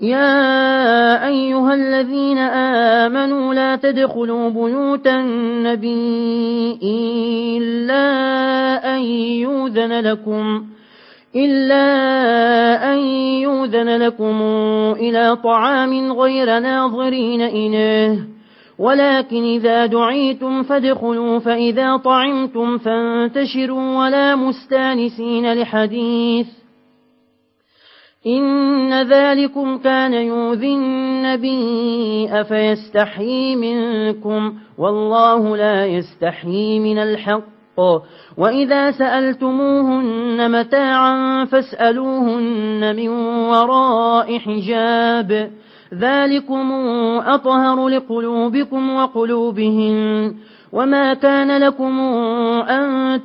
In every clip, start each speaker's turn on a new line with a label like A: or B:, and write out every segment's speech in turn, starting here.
A: يا أيها الذين آمنوا لا تدخلوا بيوت النبي إلا أن يوذن لكم إلا أن يوذن لكم إلى طعام غير ناظرين إناه ولكن إذا دعيتم فادخلوا فإذا طعمتم فانتشروا ولا مستانسين لحديث. إن ذلكم كان يؤذي النبي أفيستحيي منكم والله لا يستحيي من الحق. وإذا سألتموهن متاعا فاسألوهن من وراء حجاب. ذلكم أطهر لقلوبكم وقلوبهن. وما كان لكم أن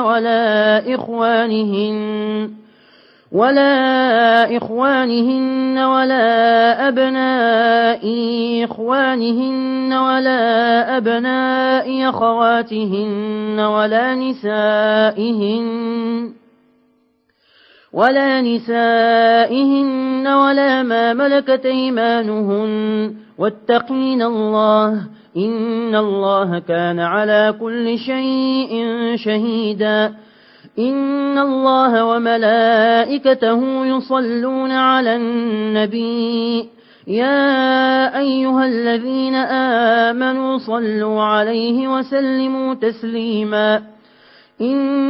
A: ولا إخوانهن ولا إخوانهن ولا أبناء إخوانهن ولا أبناء أخواتهن ولا نسائهن. ولا نسائهن ولا ما ملكت أيمانهن. واتقين الله إن الله كان على كل شيء شهيدا. إن الله وملائكته يصلون على النبي. يا أيها الذين آمنوا صلوا عليه وسلموا تسليماً. إن